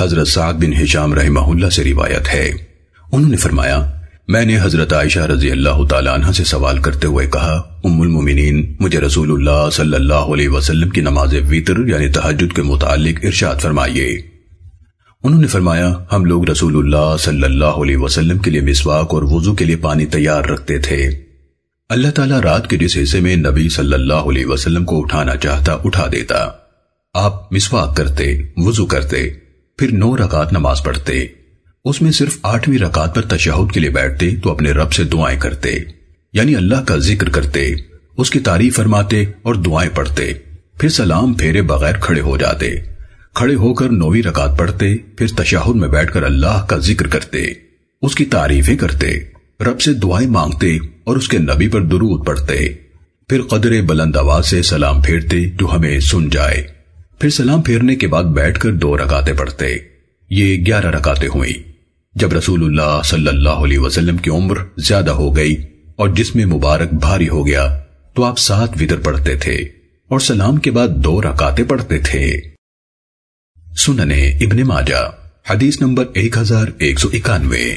حضرت سعد بن حشام رحمہ اللہ سے روایت ہے۔ انہوں نے فرمایا، میں نے حضرت عائشہ رضی اللہ تعالیٰ عنہ سے سوال کرتے ہوئے کہا، ام المومنین، مجھے رسول اللہ صلی اللہ علیہ وسلم کی نماز ویتر یعنی تحجد کے متعلق ارشاد فرمائیے۔ انہوں نے فرمایا، ہم لوگ رسول اللہ صلی اللہ علیہ وسلم کے لیے مسواک اور وضو کے لیے پانی تیار رکھتے تھے۔ اللہ تعالیٰ رات کے جس حصے میں نبی صلی اللہ علیہ وسلم کو اٹھانا چاہتا، اٹھا دیتا۔ آپ مسواک کرتے، وضو کرتے۔ پھر نو رکعت نماز پڑھتے۔ اس میں صرف آٹھویں رکعت پر تشہد کے لیے بیٹھتے تو اپنے رب سے دعائیں کرتے۔ یعنی اللہ کا ذکر کرتے، اس کی تعریف فرماتے اور دعائیں پڑھتے۔ پھر سلام پھیرے بغیر کھڑے ہو جاتے۔ کھڑے ہو کر نویں رکعت پڑھتے، پھر تشہد میں بیٹھ کر اللہ کا ذکر کرتے۔ اس کی تعریفیں کرتے، رب سے دعائیں مانگتے اور اس کے نبی پر درود پڑھتے۔ پھر قدر بلند آواز سے سلام پھیرتے جو ہمیں سن جائے۔ پھر سلام پھیرنے کے بعد بیٹھ کر دو رکاتے پڑھتے۔ یہ گیارہ رکاتے ہوئی جب رسول اللہ صلی اللہ علیہ وسلم کی عمر زیادہ ہو گئی اور جس میں مبارک بھاری ہو گیا، تو آپ سات وطر پڑھتے تھے اور سلام کے بعد دو رکاتے پڑھتے تھے۔ سننے ابن ماجہ، حدیث نمبر ایک ہزار ایک سو اکانوے۔